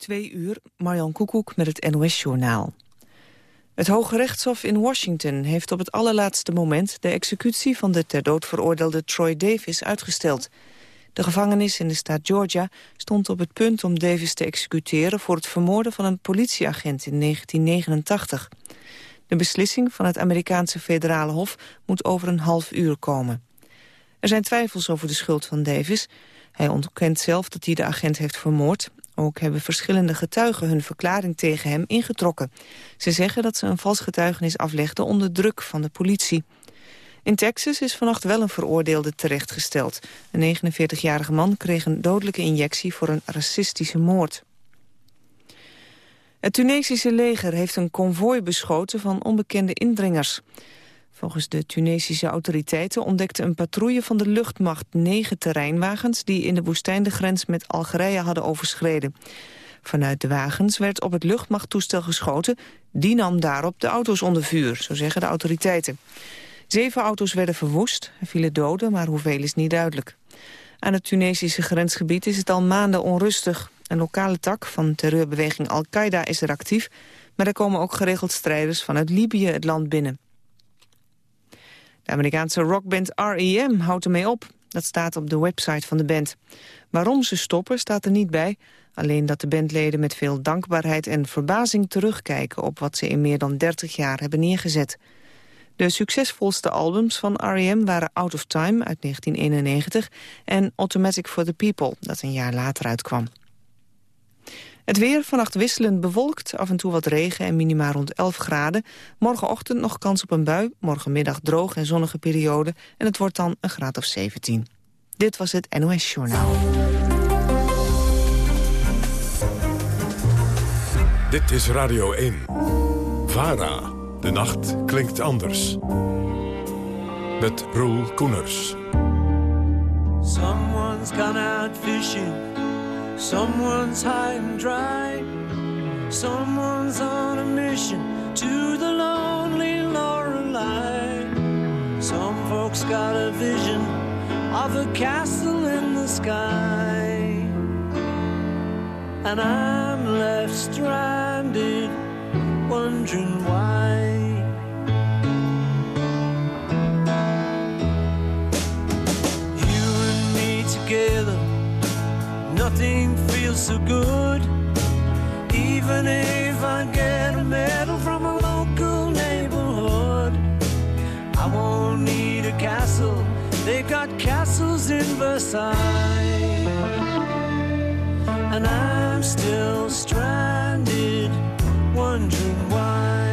Twee uur, Marjan Koekoek met het NOS-journaal. Het Hoge Rechtshof in Washington heeft op het allerlaatste moment... de executie van de ter dood veroordeelde Troy Davis uitgesteld. De gevangenis in de staat Georgia stond op het punt om Davis te executeren... voor het vermoorden van een politieagent in 1989. De beslissing van het Amerikaanse federale hof moet over een half uur komen. Er zijn twijfels over de schuld van Davis... Hij ontkent zelf dat hij de agent heeft vermoord. Ook hebben verschillende getuigen hun verklaring tegen hem ingetrokken. Ze zeggen dat ze een vals getuigenis aflegden onder druk van de politie. In Texas is vannacht wel een veroordeelde terechtgesteld. Een 49-jarige man kreeg een dodelijke injectie voor een racistische moord. Het Tunesische leger heeft een konvooi beschoten van onbekende indringers. Volgens de Tunesische autoriteiten ontdekte een patrouille van de luchtmacht negen terreinwagens die in de woestijn de grens met Algerije hadden overschreden. Vanuit de wagens werd op het luchtmachttoestel geschoten. Die nam daarop de auto's onder vuur, zo zeggen de autoriteiten. Zeven auto's werden verwoest, er vielen doden, maar hoeveel is niet duidelijk. Aan het Tunesische grensgebied is het al maanden onrustig. Een lokale tak van terreurbeweging Al-Qaeda is er actief... maar er komen ook geregeld strijders vanuit Libië het land binnen. De Amerikaanse rockband R.E.M. houdt ermee op. Dat staat op de website van de band. Waarom ze stoppen staat er niet bij. Alleen dat de bandleden met veel dankbaarheid en verbazing terugkijken... op wat ze in meer dan 30 jaar hebben neergezet. De succesvolste albums van R.E.M. waren Out of Time uit 1991... en Automatic for the People, dat een jaar later uitkwam. Het weer vannacht wisselend bewolkt, af en toe wat regen en minima rond 11 graden. Morgenochtend nog kans op een bui, morgenmiddag droog en zonnige periode... en het wordt dan een graad of 17. Dit was het NOS Journaal. Dit is Radio 1. VARA. De nacht klinkt anders. Met Roel Koeners. Someone's gone out fishing. Someone's high and dry. Someone's on a mission to the lonely Lorelei. Some folks got a vision of a castle in the sky. And I'm left stranded, wondering why. You and me together nothing feels so good. Even if I get a medal from a local neighborhood, I won't need a castle. They've got castles in Versailles. And I'm still stranded, wondering why.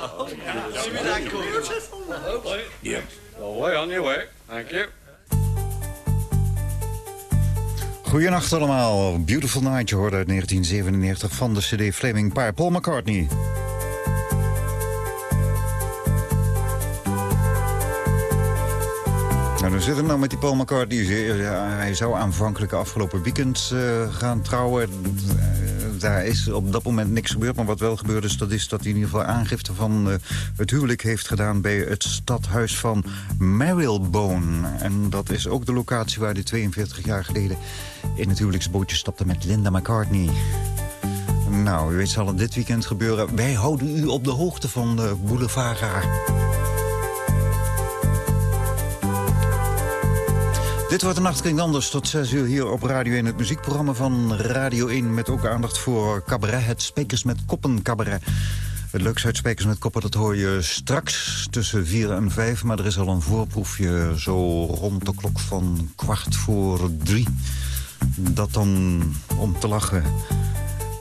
Oh. Well, way on your way. Thank you. Goedenacht allemaal. Beautiful Night, je hoorde uit 1997 van de cd Flaming Pie, Paul McCartney. Nou, dan zitten we nou met die Paul McCartney. Hij zou aanvankelijk afgelopen weekend uh, gaan trouwen. Daar is op dat moment niks gebeurd. Maar wat wel gebeurd is, dat is dat hij in ieder geval aangifte van uh, het huwelijk heeft gedaan... bij het stadhuis van Marylebone. En dat is ook de locatie waar hij 42 jaar geleden in het huwelijksbootje stapte met Linda McCartney. Nou, u weet zal het dit weekend gebeuren. Wij houden u op de hoogte van de Boulevard. Dit wordt de Nacht Klinkt Anders tot 6 uur hier op Radio 1. Het muziekprogramma van Radio 1 met ook aandacht voor cabaret. Het Spekers met Koppen cabaret. Het leukste uit Spekers met Koppen dat hoor je straks tussen 4 en 5. Maar er is al een voorproefje zo rond de klok van kwart voor drie. Dat dan om te lachen.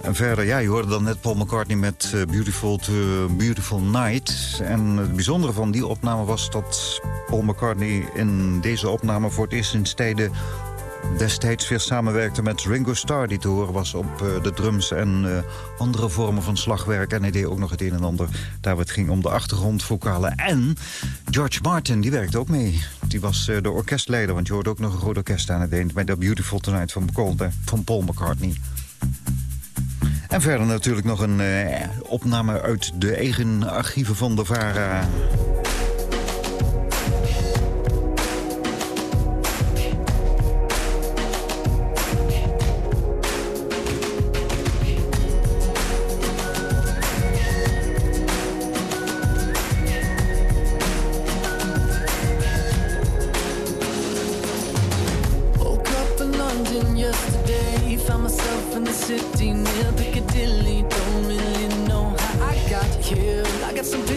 En verder, ja, je hoorde dan net Paul McCartney met uh, Beautiful to Beautiful Night. En het bijzondere van die opname was dat Paul McCartney in deze opname voor het eerst sinds tijden destijds weer samenwerkte met Ringo Starr... die te horen was op uh, de drums en uh, andere vormen van slagwerk. En hij deed ook nog het een en ander daar het ging om de achtergrondvokalen. En George Martin, die werkte ook mee. Die was de orkestleider, want je hoort ook nog een groot orkest aan het eind... bij The Beautiful Tonight van van Paul McCartney. En verder natuurlijk nog een eh, opname uit de eigen archieven van de VARA. yesterday. Found myself in the city near the some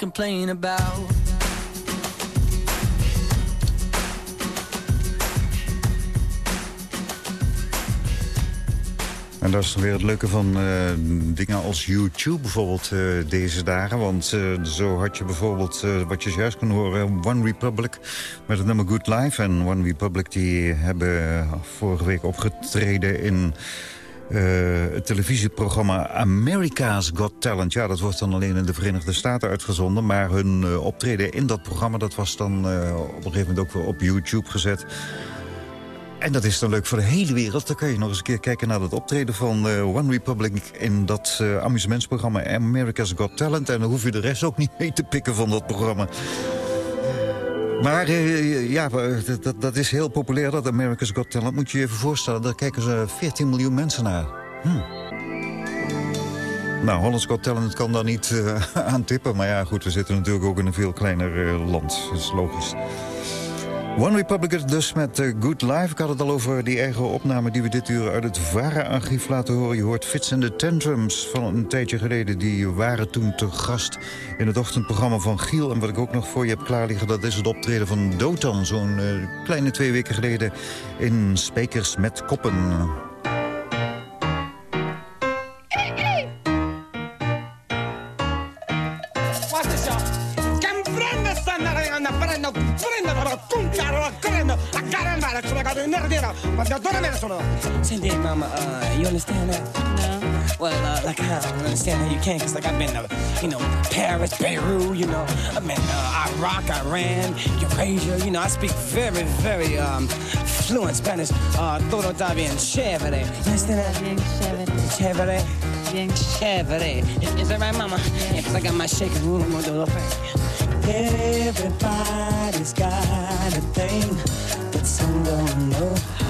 Complain about. En dat is weer het leuke van uh, dingen als YouTube bijvoorbeeld uh, deze dagen. Want uh, zo had je bijvoorbeeld, wat je juist kon horen, One Republic met het nummer Good Life. En One Republic die hebben vorige week opgetreden in het televisieprogramma America's Got Talent. Ja, dat wordt dan alleen in de Verenigde Staten uitgezonden. Maar hun optreden in dat programma, dat was dan op een gegeven moment ook weer op YouTube gezet. En dat is dan leuk voor de hele wereld. Dan kan je nog eens een keer kijken naar het optreden van One Republic... in dat amusementsprogramma America's Got Talent. En dan hoef je de rest ook niet mee te pikken van dat programma. Maar uh, ja, dat, dat, is heel populair, dat America's Got Talent. Moet je je even voorstellen, daar kijken ze 14 miljoen mensen naar. Hm. Nou, Hollands Got Talent kan daar niet aan tippen. Maar ja, goed, we zitten natuurlijk ook in een veel kleiner land. Dat is logisch. One Republic dus met uh, Good Life. Ik had het al over die eigen opname die we dit uur uit het VARA-archief laten horen. Je hoort Fits and the Tantrums van een tijdje geleden. Die waren toen te gast in het ochtendprogramma van Giel. En wat ik ook nog voor je heb klaarliggen... dat is het optreden van Dotan. Zo'n uh, kleine twee weken geleden in Spijkers met Koppen. Senti, mama, uh, you understand that? No. Well, uh, like, I don't understand how you can, because, like, I've been, to, you know, Paris, Beirut, you know, I've been uh, Iraq, Iran, Eurasia, you know, I speak very, very um, fluent Spanish. Uh, todo está bien chévere. You understand that? Bien chévere. Chévere. Bien chévere. Is, is that right, mama? Yeah, because I got my shaking room, I'm going to little thing. Everybody's got a thing, but some don't know how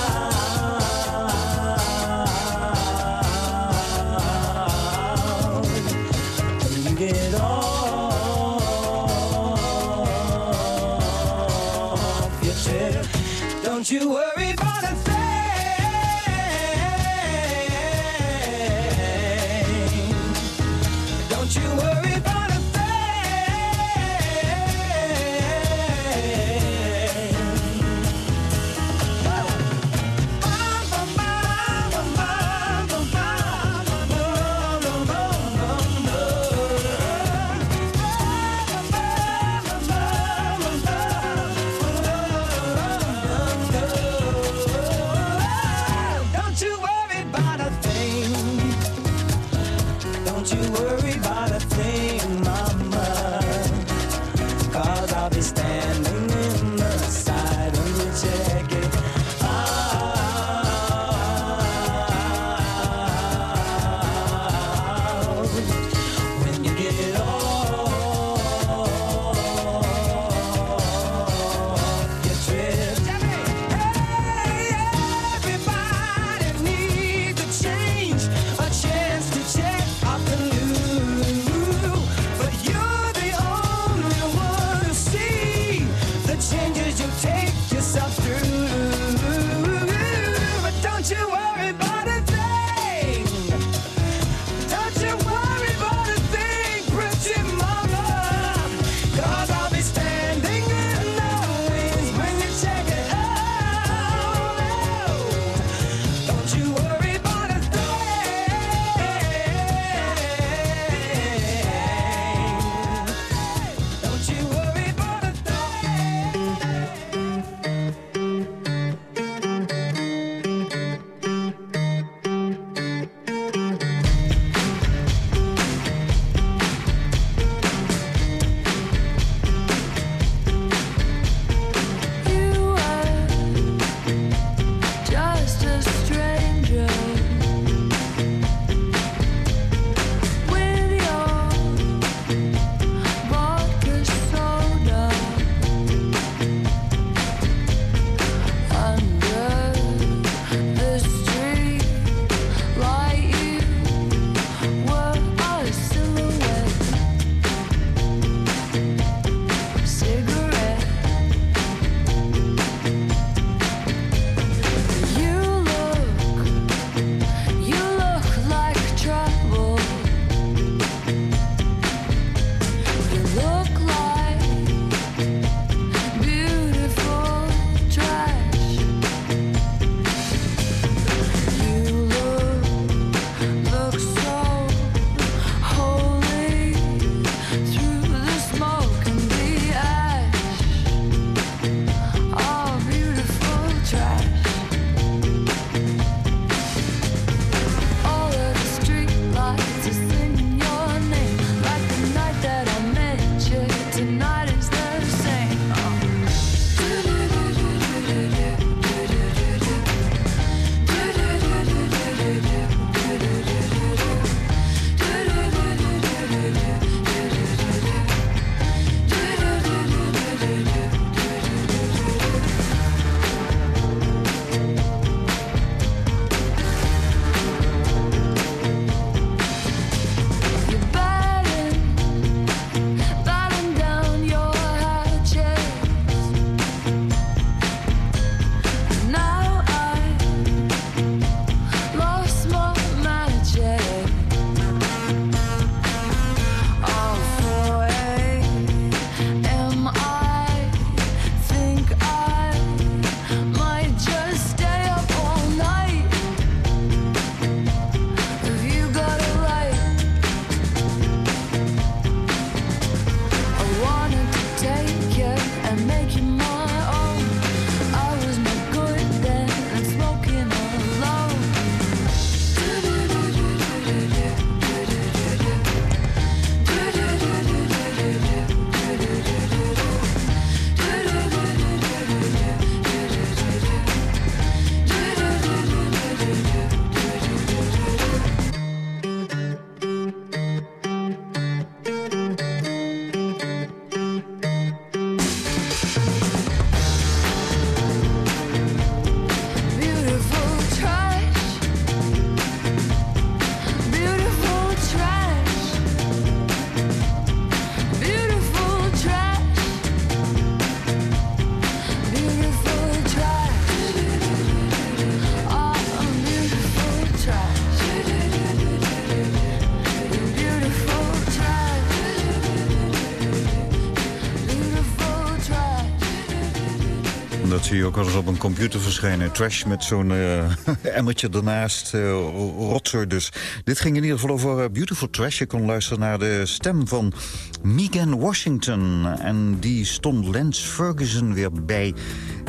Ook wel eens op een computer verschijnen. Trash met zo'n uh, emmertje ernaast. Uh, dus. Dit ging in ieder geval over uh, Beautiful Trash. Je kon luisteren naar de stem van Megan Washington. En die stond Lance Ferguson weer bij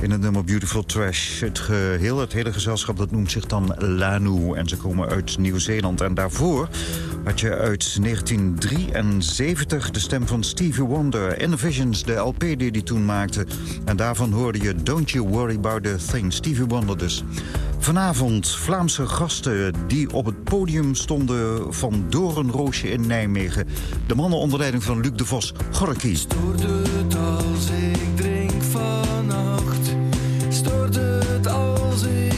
in het nummer Beautiful Trash. Het geheel, het hele gezelschap, dat noemt zich dan Lanu. En ze komen uit Nieuw-Zeeland. En daarvoor had je uit 1973 de stem van Stevie Wonder. In Visions, de LP die hij toen maakte. En daarvan hoorde je Don't You Worry About The Thing. Stevie Wonder dus. Vanavond Vlaamse gasten die op het podium stonden van Doornroosje in Nijmegen. De mannen onder leiding van Luc de Vos. Gorky. Stoorde het als ik het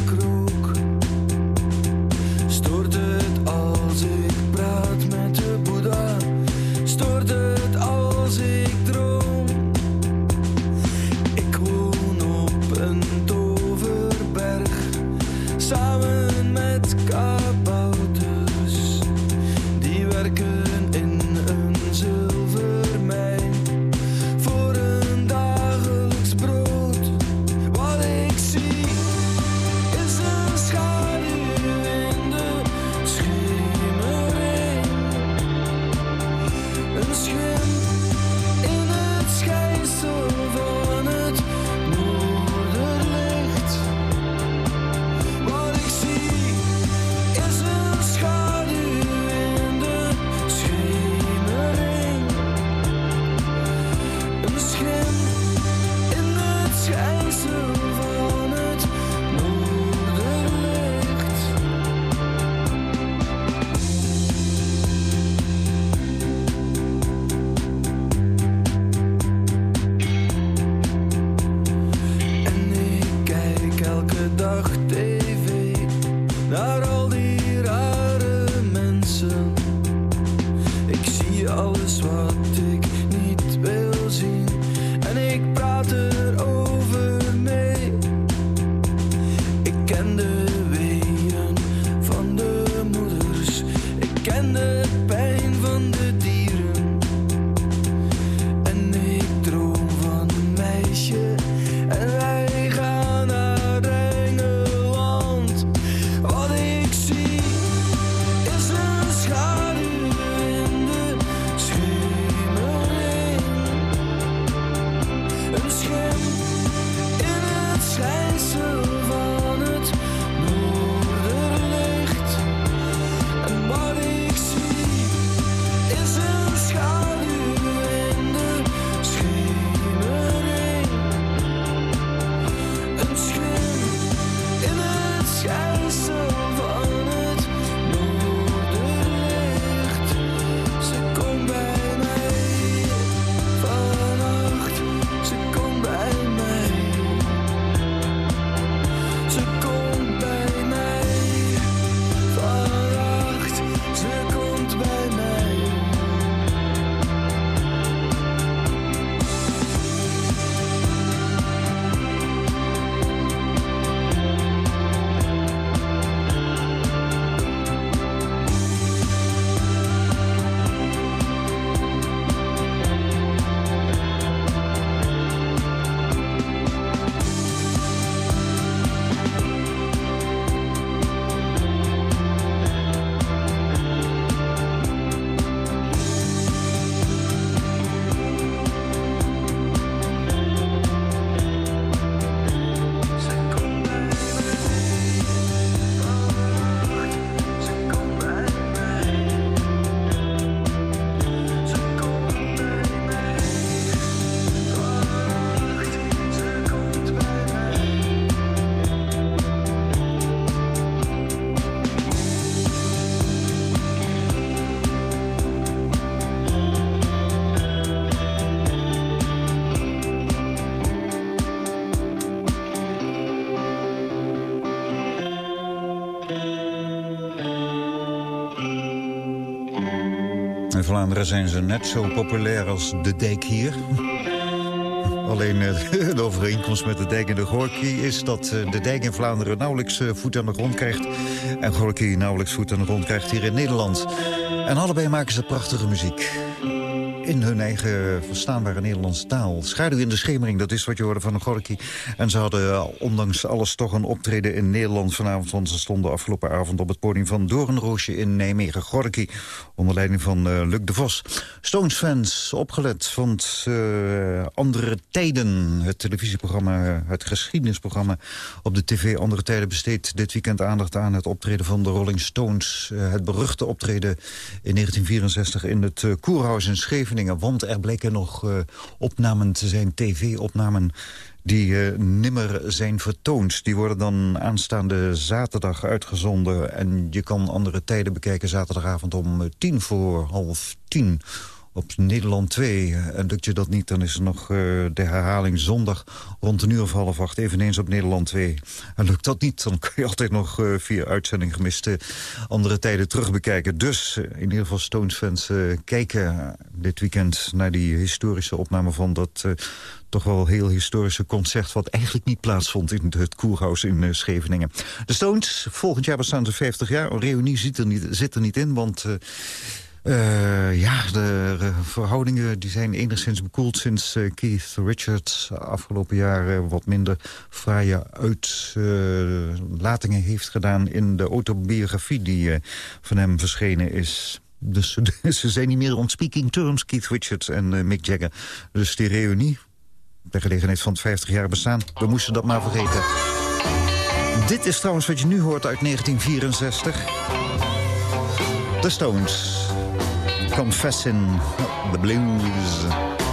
Vlaanderen zijn ze net zo populair als de dijk hier. Alleen eh, de overeenkomst met de dijk en de Gorky is dat eh, de dijk in Vlaanderen nauwelijks eh, voet aan de grond krijgt. En Gorky nauwelijks voet aan de grond krijgt hier in Nederland. En allebei maken ze prachtige muziek. In hun eigen verstaanbare Nederlandse taal. Schaduw in de schemering, dat is wat je hoorde van Gorky. En ze hadden ondanks alles toch een optreden in Nederland vanavond... want ze stonden afgelopen avond op het podium van Doornroosje in Nijmegen. Gorky, onder leiding van uh, Luc de Vos. Stones-fans, opgelet, want uh, Andere Tijden... het televisieprogramma, het geschiedenisprogramma op de tv Andere Tijden... besteedt dit weekend aandacht aan het optreden van de Rolling Stones. Het beruchte optreden in 1964 in het Koerhuis in Scheveningen. Want er bleken nog opnamen te zijn, tv-opnamen die uh, nimmer zijn vertoond. Die worden dan aanstaande zaterdag uitgezonden. En je kan andere tijden bekijken zaterdagavond om tien voor half tien op Nederland 2. En lukt je dat niet, dan is er nog uh, de herhaling zondag rond een uur of half acht... eveneens op Nederland 2. En lukt dat niet, dan kun je altijd nog uh, via uitzending gemiste andere tijden terugbekijken. Dus uh, in ieder geval Stones-fans kijken dit weekend... naar die historische opname van dat toch wel heel historische concert... wat eigenlijk niet plaatsvond in het Koerhuis in Scheveningen. De Stones, volgend jaar bestaan ze 50 jaar. Een reunie zit er niet, zit er niet in, want... uh, ja, de verhoudingen die zijn enigszins bekoeld sinds uh, Keith Richards afgelopen jaar wat minder fraaie uitlatingen heeft gedaan in de autobiografie die van hem verschenen is. Dus ze zijn niet meer on speaking terms, Keith Richards en Mick Jagger. Dus die reunie, ter gelegenheid van het 50 jaar bestaan, we moesten dat maar vergeten. Dit is trouwens wat je nu hoort uit 1964. The Stones. Confessing the Blues.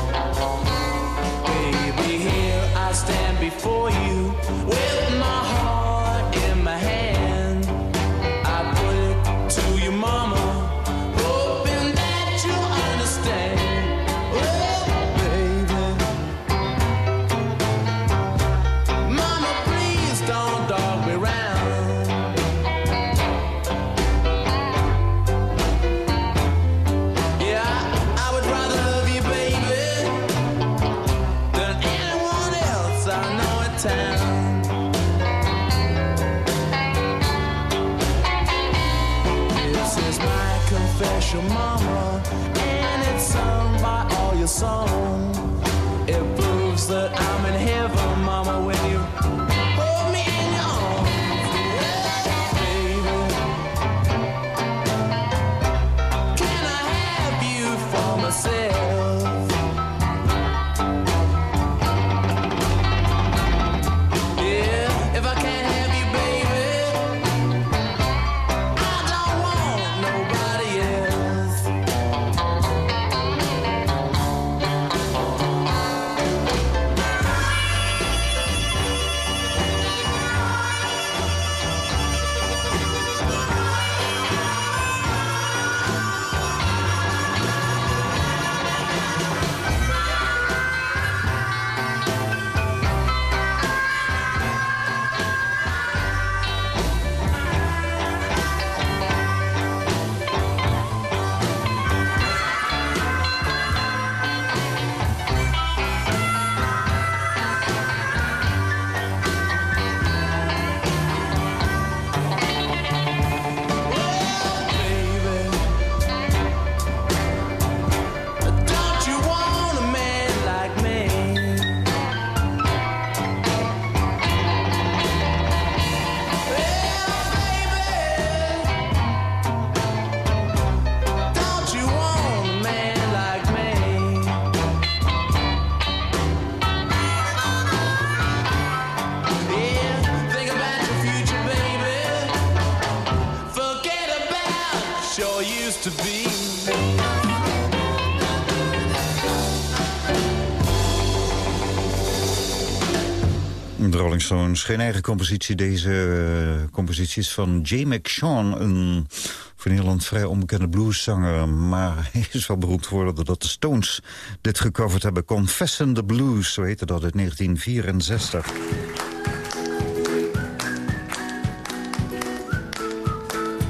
Stones, geen eigen compositie. Deze uh, compositie is van Jay McShawn, een voor Nederland vrij onbekende blueszanger. Maar hij is wel beroemd geworden doordat de Stones dit gecoverd hebben. Confessin' the Blues, zo heette dat, uit 1964.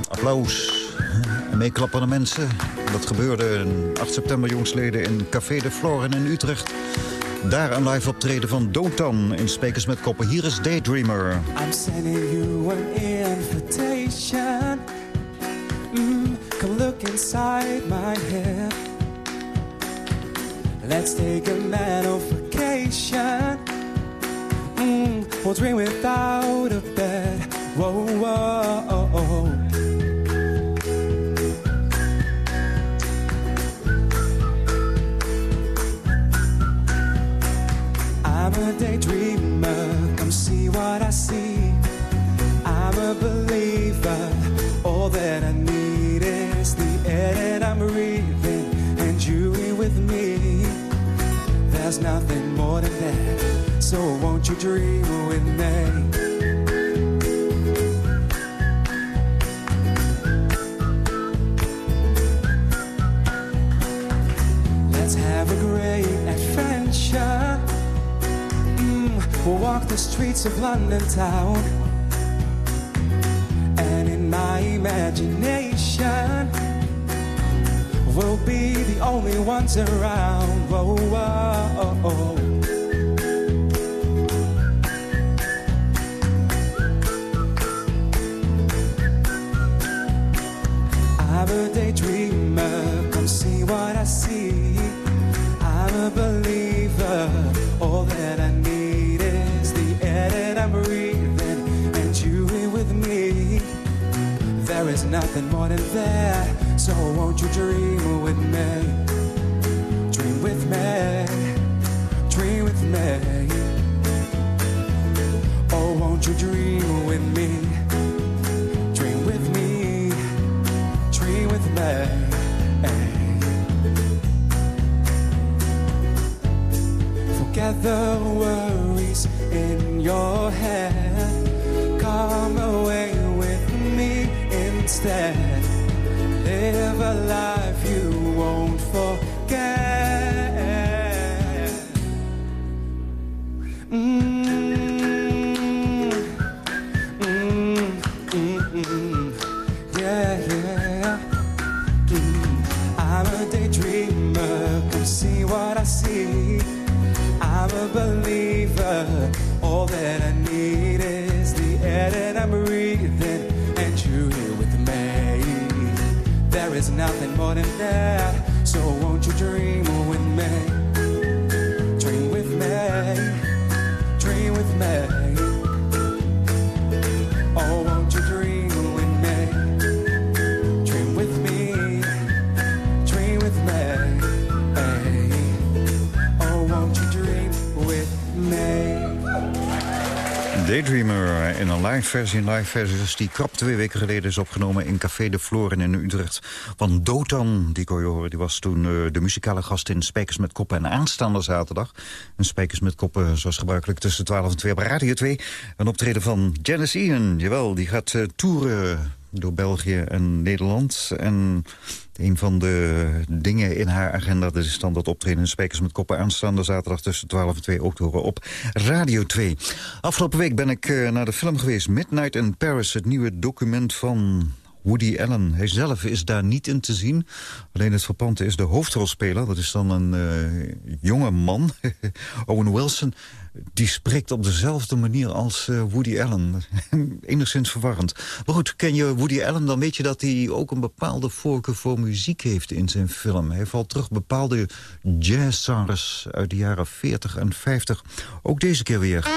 Applaus. En meeklappende mensen. Dat gebeurde 8 september jongsleden in Café de Floren in Utrecht. Daar een live optreden van Dotan in Spekers met Koppen. Hier is Daydreamer. I'm sending you an invitation. Mm, come look inside my head. Let's take a mental vacation. Mm, we'll dream without a bed. Whoa, whoa. I'm a daydreamer. Come see what I see. I'm a believer. All that I need is the air that I'm breathing, and you here with me. There's nothing more than that. So won't you dream with me? We'll walk the streets of London town. And in my imagination, we'll be the only ones around. Whoa, whoa, whoa. Nothing more than that, so won't you dream with me? Dream with me, dream with me. Oh, won't you dream with me? Dream with me, dream with me. Forget the worries in your head. Instead. Live a and there. Daydreamer in een live versie. Een live versie dus die krap twee weken geleden is opgenomen... in Café de Floren in Utrecht. Van Dotan, die kon je horen. Die was toen eh, de muzikale gast in Spijkers met Koppen. En aanstaande zaterdag. En Spijkers met Koppen, zoals gebruikelijk tussen 12 en 2 op Radio 2. Een optreden van Janice Ian. Jawel, die gaat eh, toeren door België en Nederland. En een van de dingen in haar agenda... dat is dan dat optreden Spijkers met Koppen aanstaande zaterdag... tussen 12 en 2 ook te horen op Radio 2. Afgelopen week ben ik eh, naar de film geweest Midnight in Paris. Het nieuwe document van Woody Allen. Hij zelf is daar niet in te zien. Alleen het verpante is de hoofdrolspeler. Dat is dan een eh, jonge man, Owen Wilson. Die spreekt op dezelfde manier als eh, Woody Allen. Enigszins verwarrend. Maar goed, ken je Woody Allen, dan weet je dat hij ook een bepaalde voorkeur voor muziek heeft in zijn film. Hij valt terug bepaalde jazzzangers uit de jaren 40 en 50. Ook deze keer weer.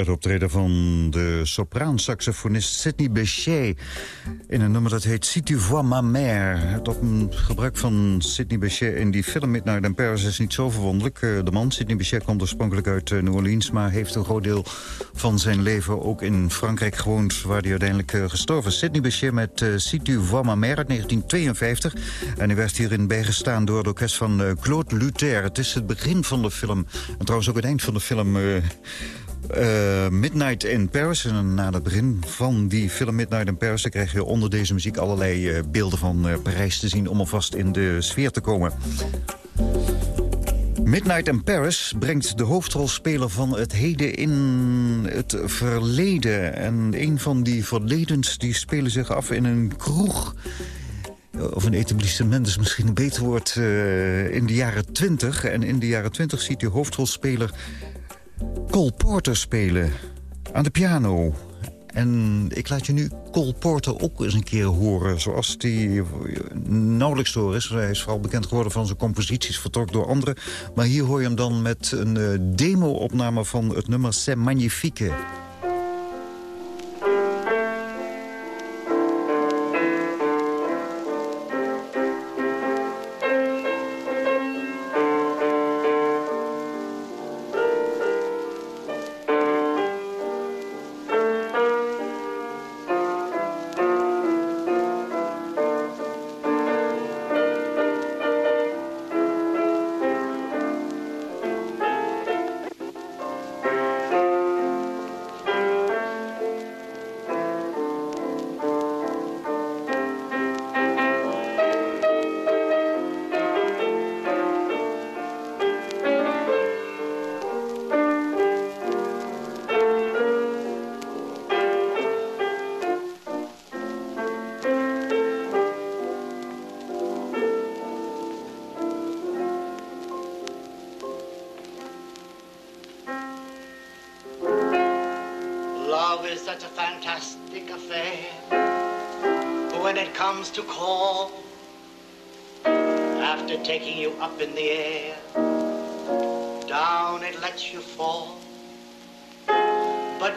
Het optreden van de sopraansaxofonist Sidney Bechet... in een nummer dat heet Si tu vois ma mère. Het op gebruik van Sidney Bechet in die film Midnight in Paris is niet zo verwonderlijk. Eh, De man, Sidney Bechet, komt oorspronkelijk uit eh, New Orleans... maar heeft een groot deel van zijn leven ook in Frankrijk gewoond... waar hij uiteindelijk eh, gestorven is. Sidney Bechet met Si tu vois ma mère uit 1952. En hij werd hierin bijgestaan door het orkest van Claude Luther. Het is het begin van de film. En trouwens ook het eind van de film... eh, Midnight in Paris. En na het begin van die film Midnight in Paris... dan krijg je onder deze muziek allerlei eh, beelden van eh, Parijs te zien... om alvast in de sfeer te komen. Midnight in Paris brengt de hoofdrolspeler van het heden in het verleden. En een van die verledens die spelen zich af in een kroeg of een etablissement is misschien een beter woord, in de jaren 20. En in de jaren 20 ziet u hoofdrolspeler Cole Porter spelen aan de piano. En ik laat je nu Cole Porter ook eens een keer horen. Zoals die nauwelijks door is. Hij is vooral bekend geworden van zijn composities vertolkt door anderen. Maar hier hoor je hem dan met een eh, demo-opname van het nummer C'est Magnifique.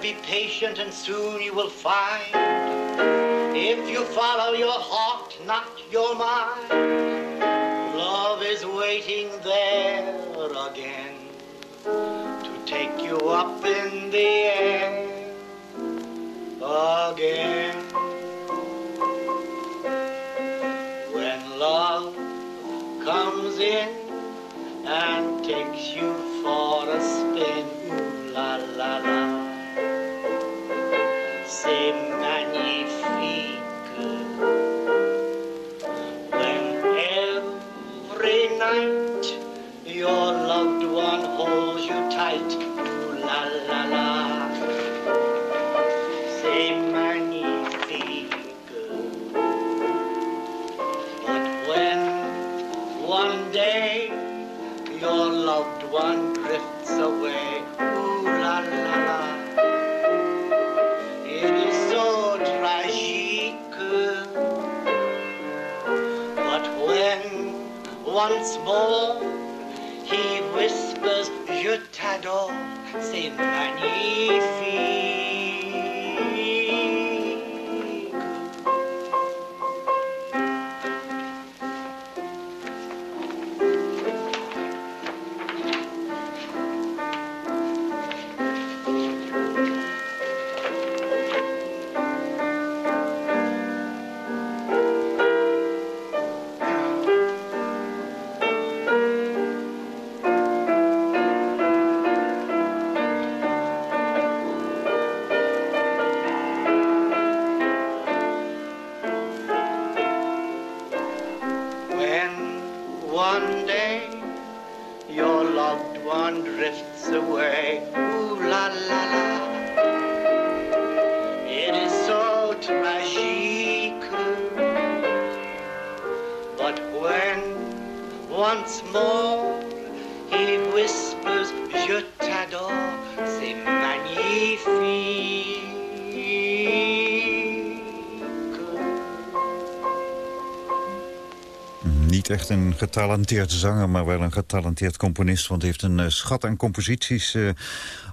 Be patient and soon you will find, if you follow your heart, not your mind, love is waiting there again to take you up in the air holds ooh la la la. C'est magnifique. But when one day your loved one drifts away, ooh la la la. It is so tragique. But when once more Je t'adore, c'est magnifique. Een getalenteerd zanger... maar wel een getalenteerd componist. Want hij heeft een uh, schat aan composities uh,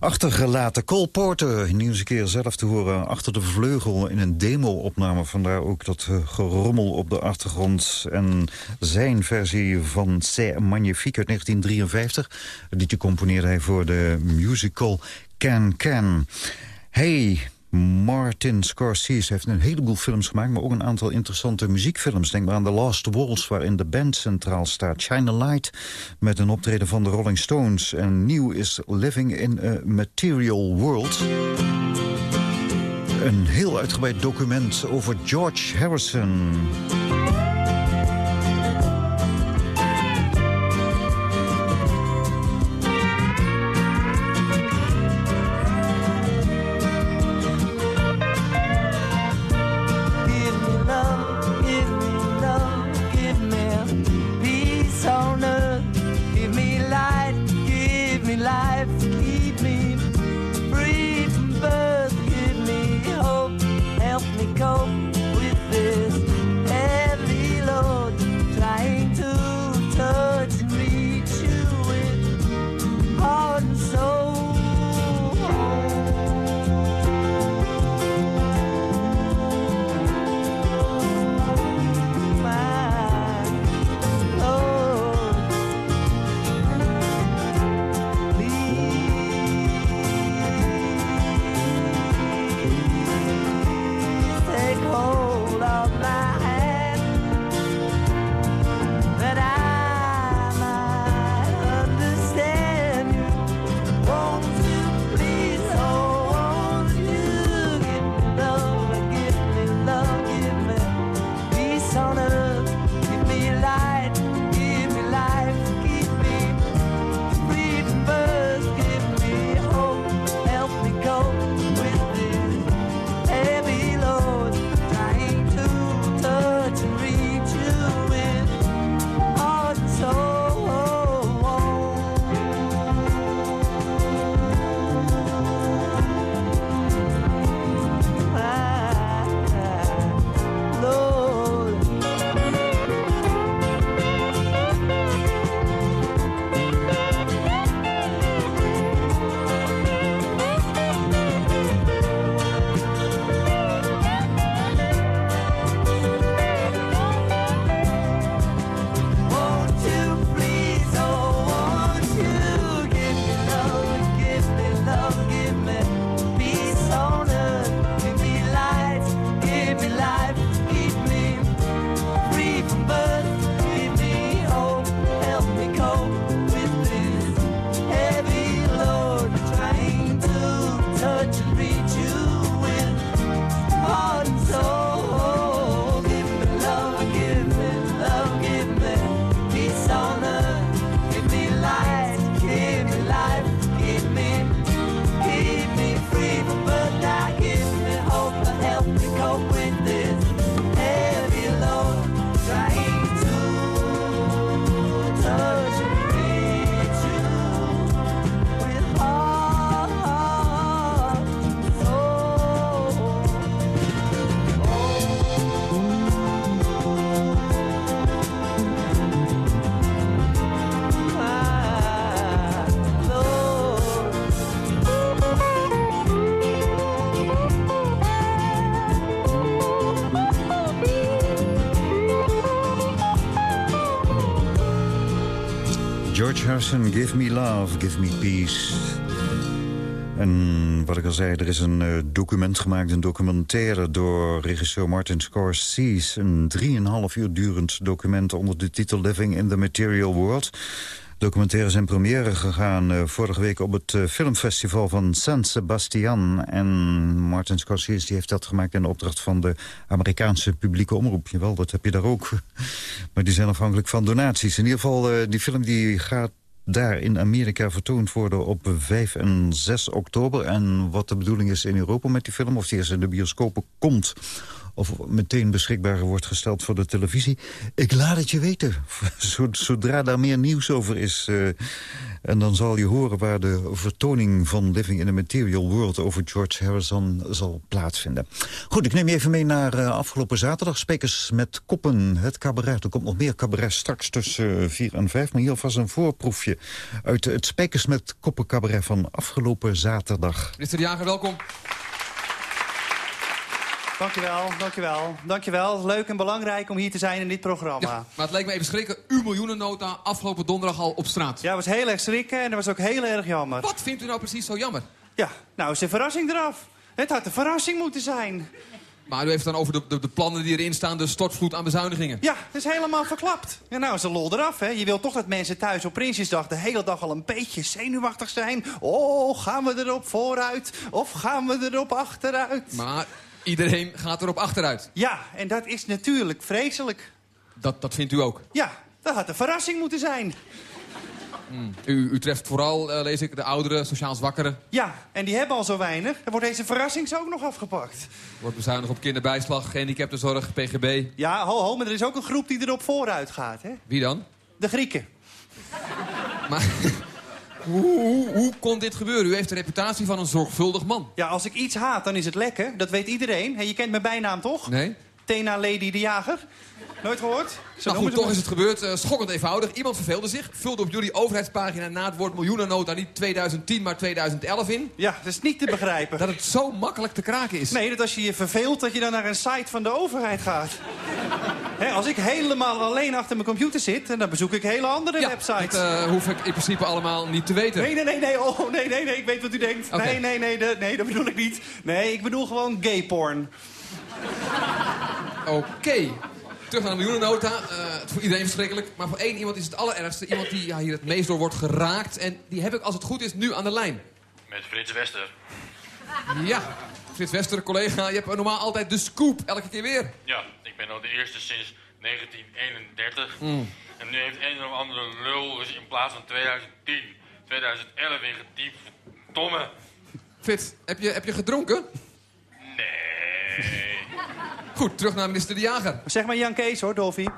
achtergelaten. Cole Porter, nu eens een keer zelf te horen... achter de vleugel in een demo-opname. Vandaar ook dat uh, gerommel op de achtergrond. En zijn versie van C'est Magnifique uit 1953. Het liedje componeerde hij voor de musical Can Can. Hey... Martin Scorsese heeft een heleboel films gemaakt... maar ook een aantal interessante muziekfilms. Denk maar aan The Last Waltz, waarin de band centraal staat. Shine a Light, met een optreden van de Rolling Stones. En nieuw is Living in a Material World. Een heel uitgebreid document over George Harrison... George Harrison, Give Me Love, Give Me Peace. En wat ik al zei, er is een uh, document gemaakt, een documentaire... door regisseur Martin Scorsese. Een 3,5 uur durend document onder de titel Living in the Material World. Documentaire zijn première gegaan uh, vorige week op het uh, filmfestival van San Sebastian. En Martin Scorsese die heeft dat gemaakt in opdracht van de Amerikaanse publieke omroep. Jawel, dat heb je daar ook. maar die zijn afhankelijk van donaties. In ieder geval, uh, die film die gaat daar in Amerika vertoond worden op 5 en 6 oktober. En wat de bedoeling is in Europa met die film, of die eerst in de bioscopen komt of meteen beschikbaar wordt gesteld voor de televisie. Ik laat het je weten, zodra daar meer nieuws over is. Uh, en dan zal je horen waar de vertoning van Living in a Material World... over George Harrison zal plaatsvinden. Goed, ik neem je even mee naar uh, afgelopen zaterdag. Spekers met koppen, het cabaret. Er komt nog meer cabaret straks tussen 4 en 5. Maar hier alvast een voorproefje uit het Spekers met koppen cabaret van afgelopen zaterdag. Minister Jager, welkom. Dankjewel, dankjewel. Dankjewel. Leuk en belangrijk om hier te zijn in dit programma. Ja, maar het leek me even schrikken. Uw miljoenennota afgelopen donderdag al op straat. Ja, het was heel erg schrikken en dat was ook heel erg jammer. Wat vindt u nou precies zo jammer? Ja, nou is de verrassing eraf. Het had een verrassing moeten zijn. Maar u heeft het dan over de, de, de, plannen die erin staan, de stortvloed aan bezuinigingen. Ja, dat is helemaal verklapt. Ja, nou is de lol eraf, hè. Je wilt toch dat mensen thuis op Prinsjesdag de hele dag al een beetje zenuwachtig zijn. Oh, gaan we erop vooruit of gaan we erop achteruit? Maar iedereen gaat erop achteruit. Ja, en dat is natuurlijk vreselijk. Dat, dat vindt u ook? Ja, dat had een verrassing moeten zijn. Hmm. U, u, treft vooral, uh, lees ik, de ouderen, sociaal zwakkeren. Ja, en die hebben al zo weinig. Dan wordt deze verrassing zo ook nog afgepakt. Wordt bezuinigd op kinderbijslag, gehandicaptenzorg, PGB. Ja, ho, ho, maar er is ook een groep die erop vooruit gaat, hè? Wie dan? De Grieken. Maar hoe, hoe, hoe kon dit gebeuren? U heeft de reputatie van een zorgvuldig man. Ja, als ik iets haat, dan is het lekken. Dat weet iedereen. Hey, je kent mijn bijnaam, toch? Nee. Tena Lady de Jager. Nooit gehoord? Zo nou goed, toch is het gebeurd. Uh, schokkend eenvoudig. Iemand verveelde zich. Vulde op jullie overheidspagina na het woord miljoenennota niet 2010, maar 2011 in. Ja, dat is niet te begrijpen. Dat het zo makkelijk te kraken is. Nee, dat als je je verveelt, dat je dan naar een site van de overheid gaat. als ik helemaal alleen achter mijn computer zit, dan bezoek ik hele andere ja, websites. dat uh, hoef ik in principe allemaal niet te weten. Nee, nee, nee, nee. Oh, nee, nee, nee. Ik weet wat u denkt. Okay. Nee, nee, nee, de, nee, dat bedoel ik niet. Nee, ik bedoel gewoon gay porn. Oké. Okay. Terug naar de miljoenennota. Uh, voor iedereen verschrikkelijk. Maar voor één iemand is het allerergste. Iemand die ja, hier het meest door wordt geraakt. En die heb ik, als het goed is, nu aan de lijn. Met Frits Wester. Ja, Frits Wester, collega. Je hebt normaal altijd de scoop, elke keer weer. Ja, ik ben al de eerste sinds 1931. Mm. En nu heeft een of andere lul dus in plaats van 2010, 2011 ingetypt. Domme. Frits, heb je, heb je gedronken? Goed, terug naar minister De Jager. Zeg maar Jan Kees hoor, Dolfie.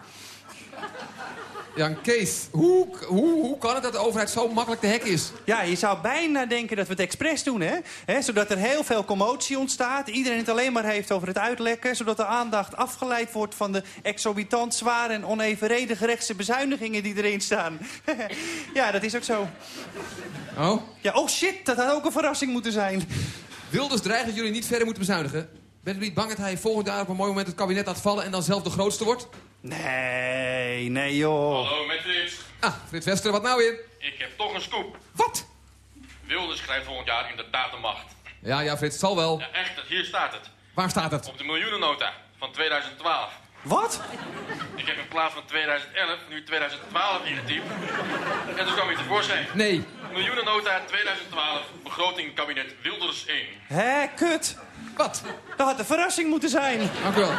Jan Kees, hoe, hoe, hoe kan het dat de overheid zo makkelijk te hek is? Ja, je zou bijna denken dat we het expres doen, hè? hè? Zodat er heel veel commotie ontstaat. Iedereen het alleen maar heeft over het uitlekken. Zodat de aandacht afgeleid wordt van de exorbitant zware en onevenredige rechtse bezuinigingen die erin staan. ja, dat is ook zo. Oh? Ja, oh shit, dat had ook een verrassing moeten zijn. Wilders dreigt dat jullie niet verder moeten bezuinigen. Bent u niet bang dat hij volgend jaar op een mooi moment het kabinet laat vallen... en dan zelf de grootste wordt? Nee, nee joh. Hallo, met Frits. Ah, Frits Wester, wat nou weer? Ik heb toch een scoop. Wat? Wilders schrijft volgend jaar inderdaad de macht. Ja, ja, Frits, het zal wel. Ja, echt, hier staat het. Waar staat het? Op de miljoenennota van 2012. Wat? Ik heb in plaats van 2011 nu 2012 ingetypt. En toen kwam je tevoorschijn. Nee. Miljoenennota 2012, begroting kabinet Wilders 1. Hé, kut. Wat? Dat had een verrassing moeten zijn. Dank u wel.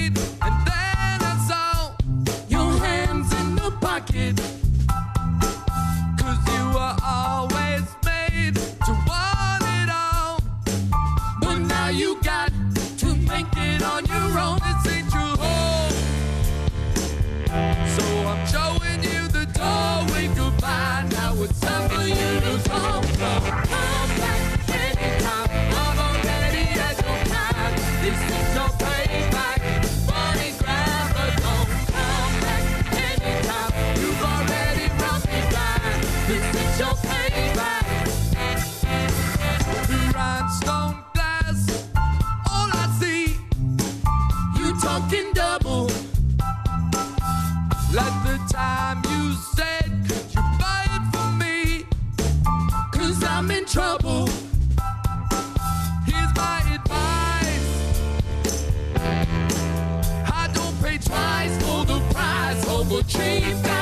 need. time you said, Could you buy it for me? Cause I'm in trouble. Here's my advice I don't pay twice for the price of a cheap guy.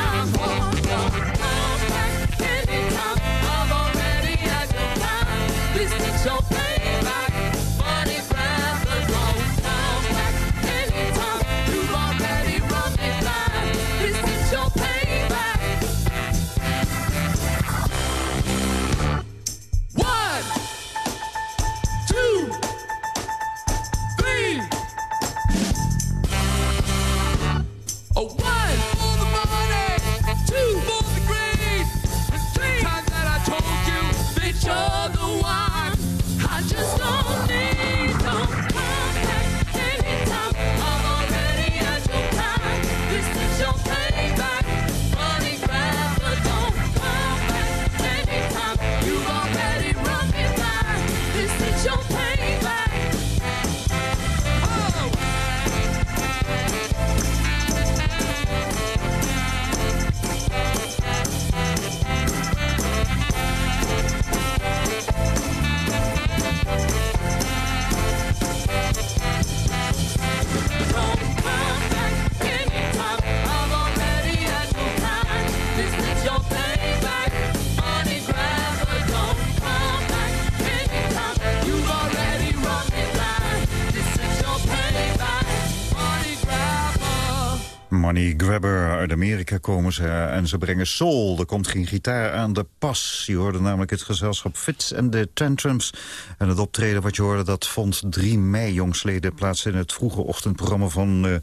Uit Amerika komen ze eh, en ze brengen soul. Er komt geen gitaar aan de pas. Je hoorde namelijk het gezelschap Fits en de Tantrums. En het optreden wat je hoorde, dat vond 3 mei jongsleden plaats... in het vroege ochtendprogramma van eh,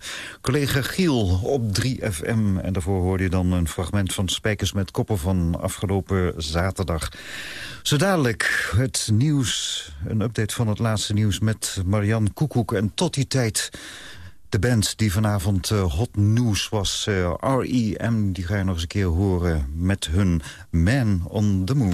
collega Giel op 3FM. En daarvoor hoorde je dan een fragment van Spijkers met Koppen... van afgelopen zaterdag. Zo dadelijk het nieuws, een update van het laatste nieuws... met Marianne Koekoek. En tot die tijd... De band die vanavond eh, hot nieuws was, eh, R.E.M., die ga je nog eens een keer horen met hun Man on the Moon.